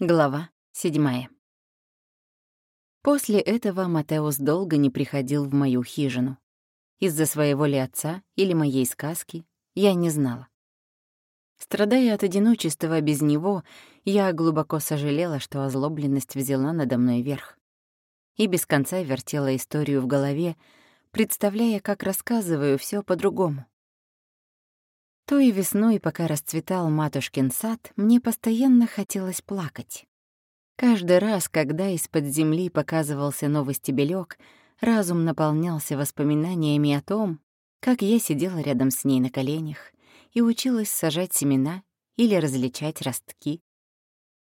Глава седьмая. После этого Матеус долго не приходил в мою хижину. Из-за своего ли отца или моей сказки я не знала. Страдая от одиночества без него, я глубоко сожалела, что озлобленность взяла надо мной верх. И без конца вертела историю в голове, представляя, как рассказываю все по-другому. Той весной, пока расцветал матушкин сад, мне постоянно хотелось плакать. Каждый раз, когда из-под земли показывался новый стебелёк, разум наполнялся воспоминаниями о том, как я сидела рядом с ней на коленях и училась сажать семена или различать ростки.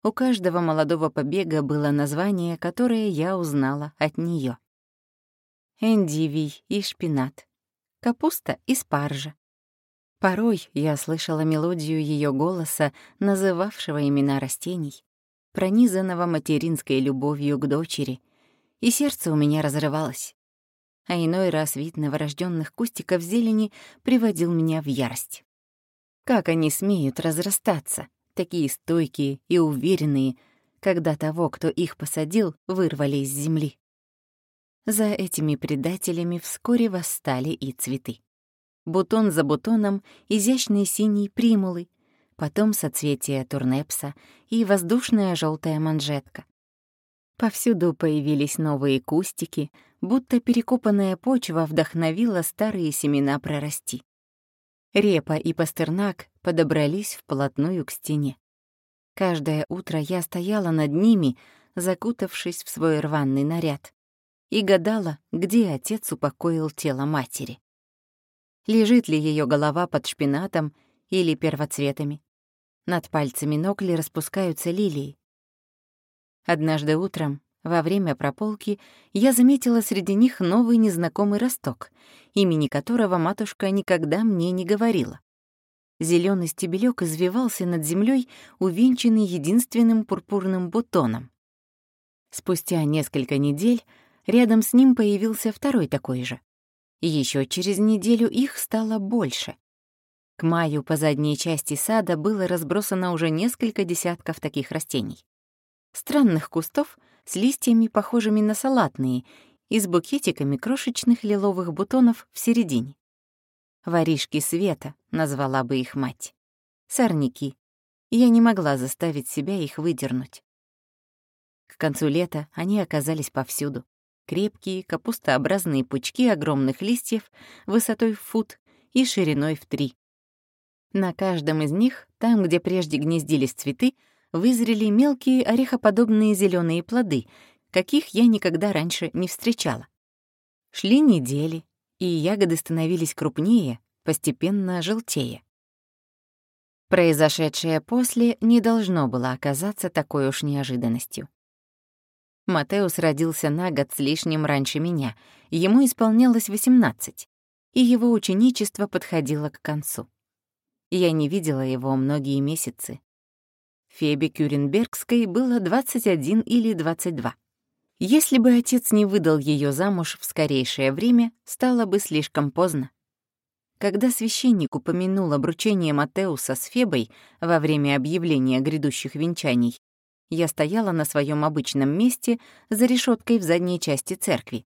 У каждого молодого побега было название, которое я узнала от неё: Эндивий и шпинат, капуста и спаржа, Порой я слышала мелодию ее голоса, называвшего имена растений, пронизанного материнской любовью к дочери, и сердце у меня разрывалось. А иной раз вид новорожденных кустиков зелени приводил меня в ярость. Как они смеют разрастаться, такие стойкие и уверенные, когда того, кто их посадил, вырвали из земли. За этими предателями вскоре восстали и цветы бутон за бутоном изящные синие примулы, потом соцветия турнепса и воздушная желтая манжетка. Повсюду появились новые кустики, будто перекопанная почва вдохновила старые семена прорасти. Репа и пастернак подобрались вплотную к стене. Каждое утро я стояла над ними, закутавшись в свой рваный наряд, и гадала, где отец упокоил тело матери лежит ли ее голова под шпинатом или первоцветами. Над пальцами ног ли распускаются лилии. Однажды утром, во время прополки, я заметила среди них новый незнакомый росток, имени которого матушка никогда мне не говорила. Зеленый стебелек извивался над землей, увенчанный единственным пурпурным бутоном. Спустя несколько недель рядом с ним появился второй такой же. Еще через неделю их стало больше. К маю по задней части сада было разбросано уже несколько десятков таких растений. Странных кустов с листьями, похожими на салатные, и с букетиками крошечных лиловых бутонов в середине. «Воришки света», — назвала бы их мать. «Сорняки». Я не могла заставить себя их выдернуть. К концу лета они оказались повсюду крепкие капустообразные пучки огромных листьев высотой в фут и шириной в три. На каждом из них, там, где прежде гнездились цветы, вызрели мелкие орехоподобные зеленые плоды, каких я никогда раньше не встречала. Шли недели, и ягоды становились крупнее, постепенно желтее. Произошедшее после не должно было оказаться такой уж неожиданностью. Матеус родился на год с лишним раньше меня, ему исполнялось 18, и его ученичество подходило к концу. Я не видела его многие месяцы. Фебе Кюренбергской было 21 или 22. Если бы отец не выдал ее замуж в скорейшее время, стало бы слишком поздно. Когда священник упомянул обручение Матеуса с Фебой во время объявления грядущих венчаний, я стояла на своем обычном месте за решеткой в задней части церкви,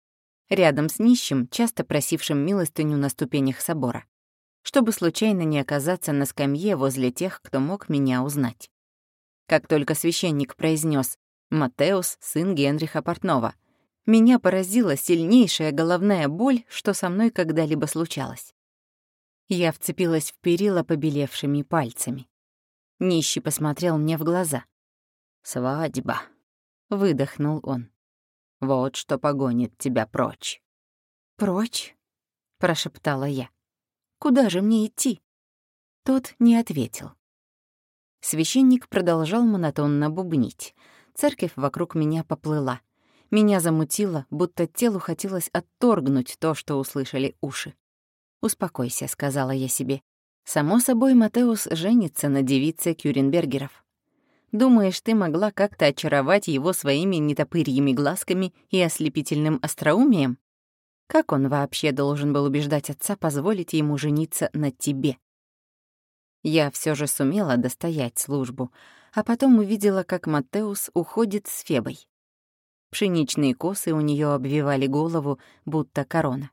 рядом с нищим, часто просившим милостыню на ступенях собора, чтобы случайно не оказаться на скамье возле тех, кто мог меня узнать. Как только священник произнес «Матеус, сын Генриха Портнова», меня поразила сильнейшая головная боль, что со мной когда-либо случалось. Я вцепилась в перила побелевшими пальцами. Нищий посмотрел мне в глаза. «Свадьба», — выдохнул он. «Вот что погонит тебя прочь». «Прочь?» — прошептала я. «Куда же мне идти?» Тот не ответил. Священник продолжал монотонно бубнить. Церковь вокруг меня поплыла. Меня замутило, будто телу хотелось отторгнуть то, что услышали уши. «Успокойся», — сказала я себе. «Само собой, Матеус женится на девице Кюренбергеров. Думаешь, ты могла как-то очаровать его своими нетопырьими глазками и ослепительным остроумием? Как он вообще должен был убеждать отца позволить ему жениться на тебе? Я все же сумела достоять службу, а потом увидела, как Матеус уходит с Фебой. Пшеничные косы у нее обвивали голову, будто корона.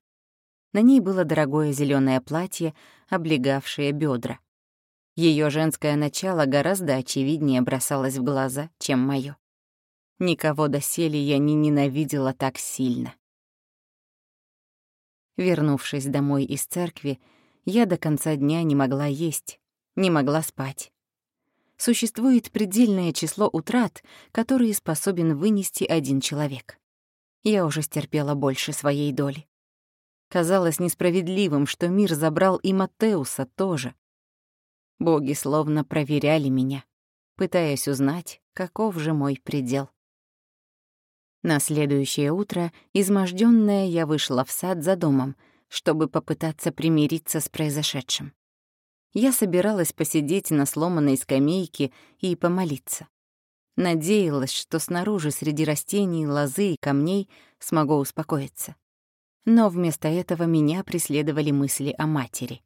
На ней было дорогое зеленое платье, облегавшее бедра. Ее женское начало гораздо очевиднее бросалось в глаза, чем мое. Никого доселе я не ненавидела так сильно. Вернувшись домой из церкви, я до конца дня не могла есть, не могла спать. Существует предельное число утрат, которые способен вынести один человек. Я уже стерпела больше своей доли. Казалось несправедливым, что мир забрал и Матеуса тоже. Боги словно проверяли меня, пытаясь узнать, каков же мой предел. На следующее утро, измождённая, я вышла в сад за домом, чтобы попытаться примириться с произошедшим. Я собиралась посидеть на сломанной скамейке и помолиться. Надеялась, что снаружи среди растений, лозы и камней смогу успокоиться. Но вместо этого меня преследовали мысли о матери.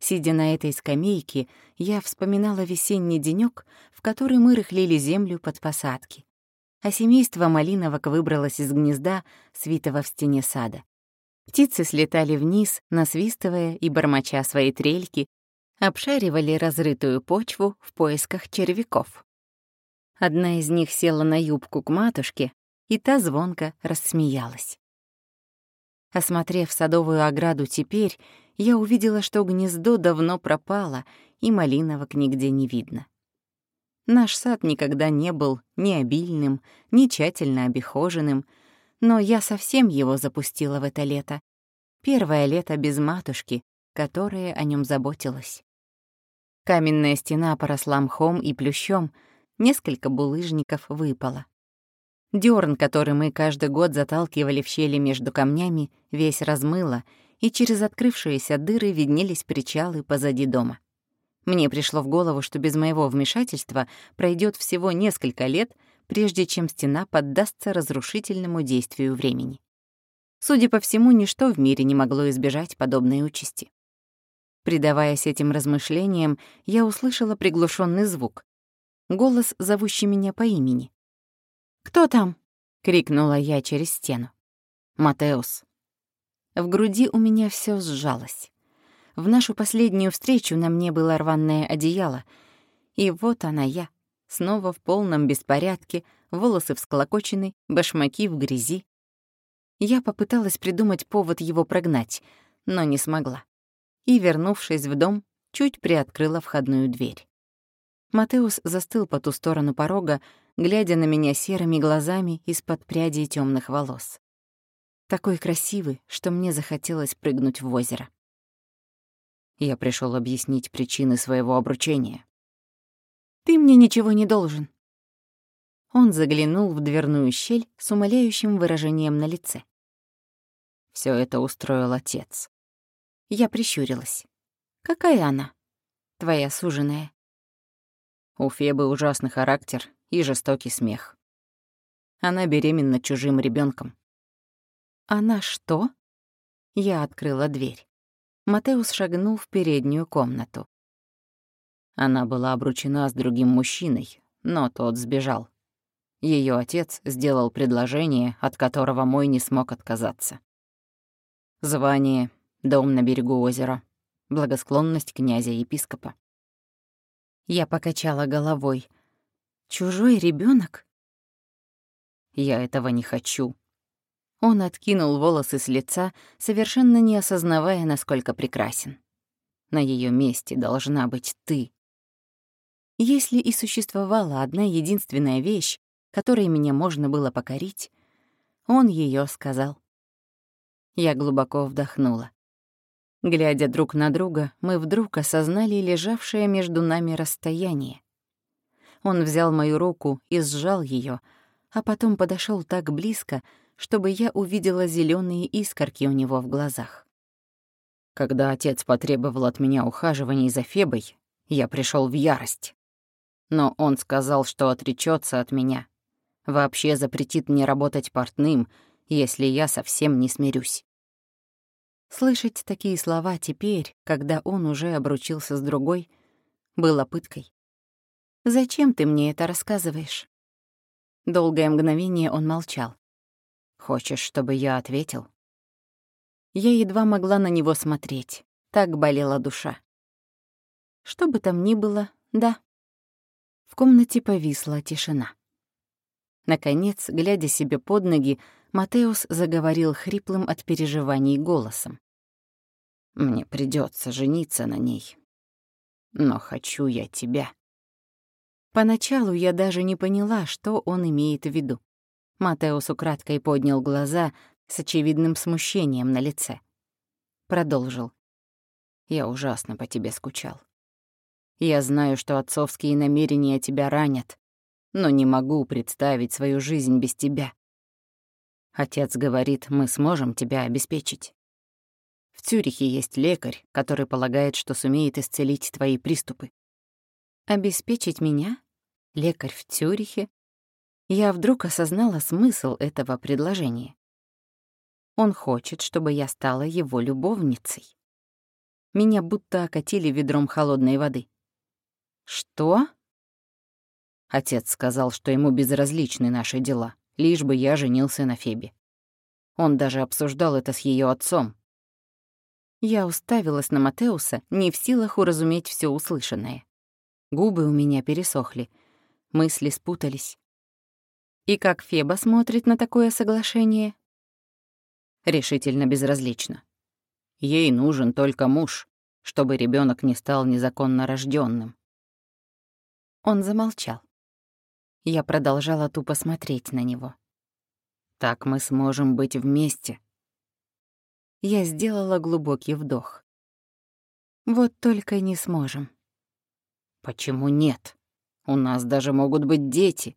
Сидя на этой скамейке, я вспоминала весенний денёк, в который мы рыхлили землю под посадки. А семейство малиновок выбралось из гнезда, свитого в стене сада. Птицы слетали вниз, насвистывая и бормоча свои трельки, обшаривали разрытую почву в поисках червяков. Одна из них села на юбку к матушке, и та звонко рассмеялась. Осмотрев садовую ограду теперь, я увидела, что гнездо давно пропало, и малиновок нигде не видно. Наш сад никогда не был ни обильным, ни тщательно обихоженным, но я совсем его запустила в это лето. Первое лето без матушки, которая о нем заботилась. Каменная стена поросла мхом и плющом, несколько булыжников выпало. Дёрн, который мы каждый год заталкивали в щели между камнями, весь размыло, и через открывшиеся дыры виднелись причалы позади дома. Мне пришло в голову, что без моего вмешательства пройдет всего несколько лет, прежде чем стена поддастся разрушительному действию времени. Судя по всему, ничто в мире не могло избежать подобной участи. Предаваясь этим размышлениям, я услышала приглушенный звук. Голос, зовущий меня по имени. «Кто там?» — крикнула я через стену. «Матеус». В груди у меня все сжалось. В нашу последнюю встречу на мне было рваное одеяло, и вот она я, снова в полном беспорядке, волосы всклокочены, башмаки в грязи. Я попыталась придумать повод его прогнать, но не смогла и, вернувшись в дом, чуть приоткрыла входную дверь. Матеус застыл по ту сторону порога, глядя на меня серыми глазами из-под прядей темных волос. Такой красивый, что мне захотелось прыгнуть в озеро. Я пришел объяснить причины своего обручения. «Ты мне ничего не должен». Он заглянул в дверную щель с умоляющим выражением на лице. Все это устроил отец. Я прищурилась. «Какая она? Твоя суженая?» У Фебы ужасный характер и жестокий смех. Она беременна чужим ребенком. «Она что?» Я открыла дверь. Матеус шагнул в переднюю комнату. Она была обручена с другим мужчиной, но тот сбежал. Ее отец сделал предложение, от которого мой не смог отказаться. Звание, Дом на берегу озера. Благосклонность князя-епископа. Я покачала головой. Чужой ребенок? Я этого не хочу. Он откинул волосы с лица, совершенно не осознавая, насколько прекрасен. На ее месте должна быть ты. Если и существовала одна единственная вещь, которой меня можно было покорить, он ее сказал. Я глубоко вдохнула. Глядя друг на друга, мы вдруг осознали лежавшее между нами расстояние. Он взял мою руку и сжал ее, а потом подошел так близко, чтобы я увидела зеленые искорки у него в глазах. Когда отец потребовал от меня ухаживаний за Фебой, я пришел в ярость. Но он сказал, что отречется от меня, вообще запретит мне работать портным, если я совсем не смирюсь. Слышать такие слова теперь, когда он уже обручился с другой, было пыткой. «Зачем ты мне это рассказываешь?» Долгое мгновение он молчал. «Хочешь, чтобы я ответил?» Я едва могла на него смотреть. Так болела душа. Что бы там ни было, да. В комнате повисла тишина. Наконец, глядя себе под ноги, Матеус заговорил хриплым от переживаний голосом. «Мне придется жениться на ней. Но хочу я тебя». Поначалу я даже не поняла, что он имеет в виду. Матеус украдкой поднял глаза с очевидным смущением на лице. Продолжил. «Я ужасно по тебе скучал. Я знаю, что отцовские намерения тебя ранят, но не могу представить свою жизнь без тебя. Отец говорит, мы сможем тебя обеспечить. В Цюрихе есть лекарь, который полагает, что сумеет исцелить твои приступы. Обеспечить меня? Лекарь в Цюрихе? Я вдруг осознала смысл этого предложения. Он хочет, чтобы я стала его любовницей. Меня будто окатили ведром холодной воды. Что? Отец сказал, что ему безразличны наши дела, лишь бы я женился на Фебе. Он даже обсуждал это с ее отцом. Я уставилась на Матеуса, не в силах уразуметь все услышанное. Губы у меня пересохли, мысли спутались. И как Феба смотрит на такое соглашение? Решительно безразлично. Ей нужен только муж, чтобы ребенок не стал незаконно рожденным. Он замолчал. Я продолжала тупо смотреть на него. «Так мы сможем быть вместе». Я сделала глубокий вдох. «Вот только не сможем». «Почему нет? У нас даже могут быть дети».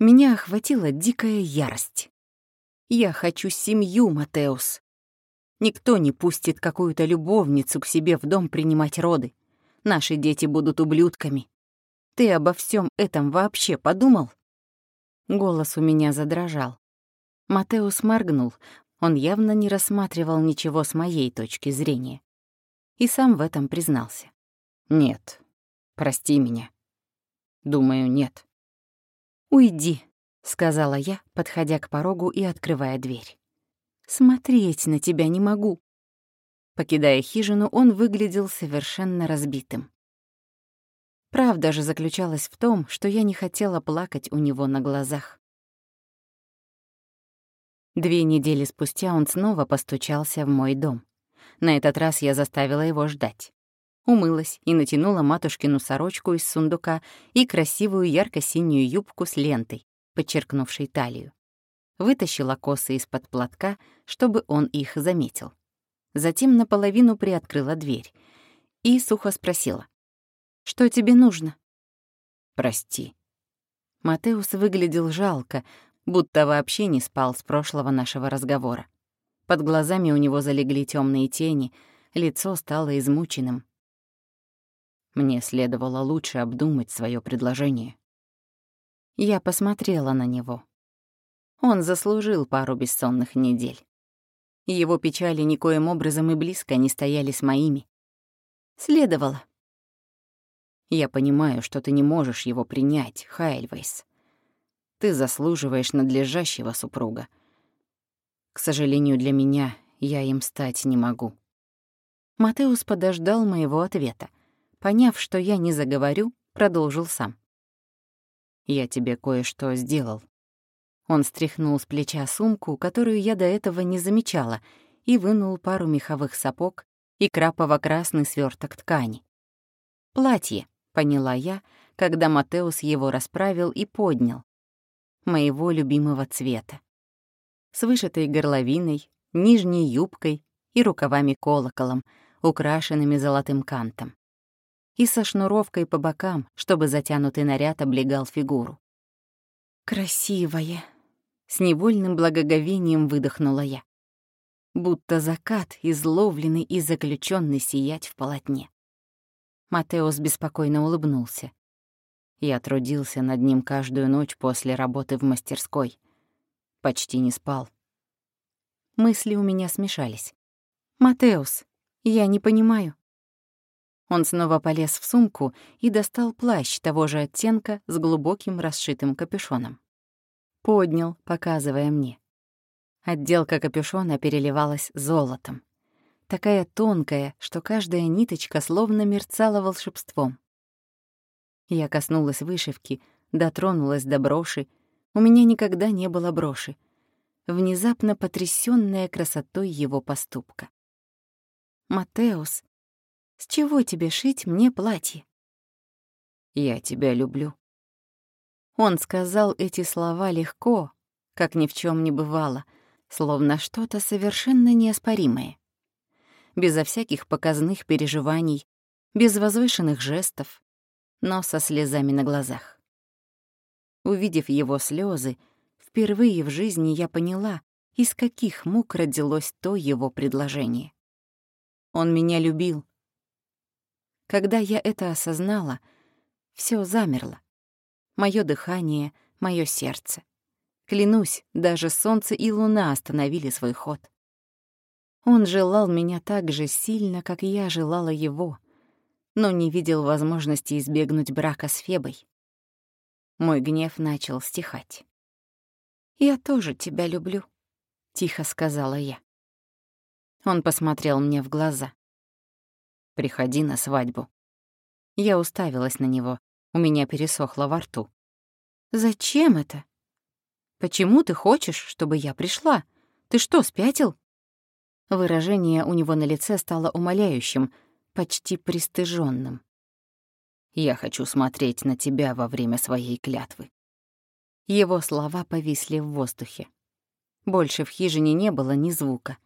Меня охватила дикая ярость. «Я хочу семью, Матеус. Никто не пустит какую-то любовницу к себе в дом принимать роды. Наши дети будут ублюдками. Ты обо всем этом вообще подумал?» Голос у меня задрожал. Матеус моргнул. Он явно не рассматривал ничего с моей точки зрения. И сам в этом признался. «Нет. Прости меня. Думаю, нет». «Уйди», — сказала я, подходя к порогу и открывая дверь. «Смотреть на тебя не могу». Покидая хижину, он выглядел совершенно разбитым. Правда же заключалась в том, что я не хотела плакать у него на глазах. Две недели спустя он снова постучался в мой дом. На этот раз я заставила его ждать. Умылась и натянула матушкину сорочку из сундука и красивую ярко-синюю юбку с лентой, подчеркнувшей талию. Вытащила косы из-под платка, чтобы он их заметил. Затем наполовину приоткрыла дверь и сухо спросила. Что тебе нужно?» «Прости». Матеус выглядел жалко, будто вообще не спал с прошлого нашего разговора. Под глазами у него залегли темные тени, лицо стало измученным. Мне следовало лучше обдумать свое предложение. Я посмотрела на него. Он заслужил пару бессонных недель. Его печали никоим образом и близко не стояли с моими. Следовало. Я понимаю, что ты не можешь его принять, Хайльвейс. Ты заслуживаешь надлежащего супруга. К сожалению, для меня я им стать не могу». Матеус подождал моего ответа. Поняв, что я не заговорю, продолжил сам. «Я тебе кое-что сделал». Он стряхнул с плеча сумку, которую я до этого не замечала, и вынул пару меховых сапог и крапово-красный сверток ткани. Платье, поняла я, когда Матеус его расправил и поднял. Моего любимого цвета. С вышитой горловиной, нижней юбкой и рукавами-колоколом, украшенными золотым кантом. И со шнуровкой по бокам, чтобы затянутый наряд облегал фигуру. «Красивая!» — с невольным благоговением выдохнула я. Будто закат, изловленный и заключенный сиять в полотне. Матеус беспокойно улыбнулся. Я трудился над ним каждую ночь после работы в мастерской. Почти не спал. Мысли у меня смешались. «Матеус, я не понимаю». Он снова полез в сумку и достал плащ того же оттенка с глубоким расшитым капюшоном. Поднял, показывая мне. Отделка капюшона переливалась золотом. Такая тонкая, что каждая ниточка словно мерцала волшебством. Я коснулась вышивки, дотронулась до броши. У меня никогда не было броши. Внезапно потрясённая красотой его поступка. «Матеус, с чего тебе шить мне платье?» «Я тебя люблю». Он сказал эти слова легко, как ни в чем не бывало, словно что-то совершенно неоспоримое. Безо всяких показных переживаний, без возвышенных жестов, но со слезами на глазах. Увидев его слезы, впервые в жизни я поняла, из каких мук родилось то его предложение. Он меня любил. Когда я это осознала, все замерло. Мое дыхание, мое сердце. Клянусь, даже солнце и луна остановили свой ход. Он желал меня так же сильно, как я желала его, но не видел возможности избегнуть брака с Фебой. Мой гнев начал стихать. «Я тоже тебя люблю», — тихо сказала я. Он посмотрел мне в глаза. «Приходи на свадьбу». Я уставилась на него, у меня пересохло во рту. «Зачем это? Почему ты хочешь, чтобы я пришла? Ты что, спятил?» Выражение у него на лице стало умоляющим, почти пристыженным. «Я хочу смотреть на тебя во время своей клятвы». Его слова повисли в воздухе. Больше в хижине не было ни звука.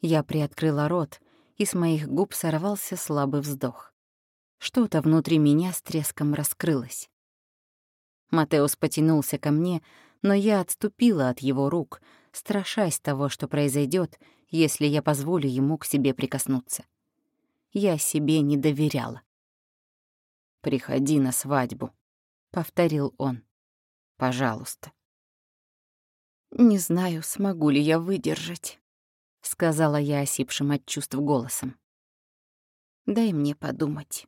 Я приоткрыла рот, и с моих губ сорвался слабый вздох. Что-то внутри меня с треском раскрылось. Матеус потянулся ко мне, но я отступила от его рук, страшась того, что произойдет, если я позволю ему к себе прикоснуться. Я себе не доверяла. «Приходи на свадьбу», — повторил он. «Пожалуйста». «Не знаю, смогу ли я выдержать», — сказала я осипшим от чувств голосом. «Дай мне подумать».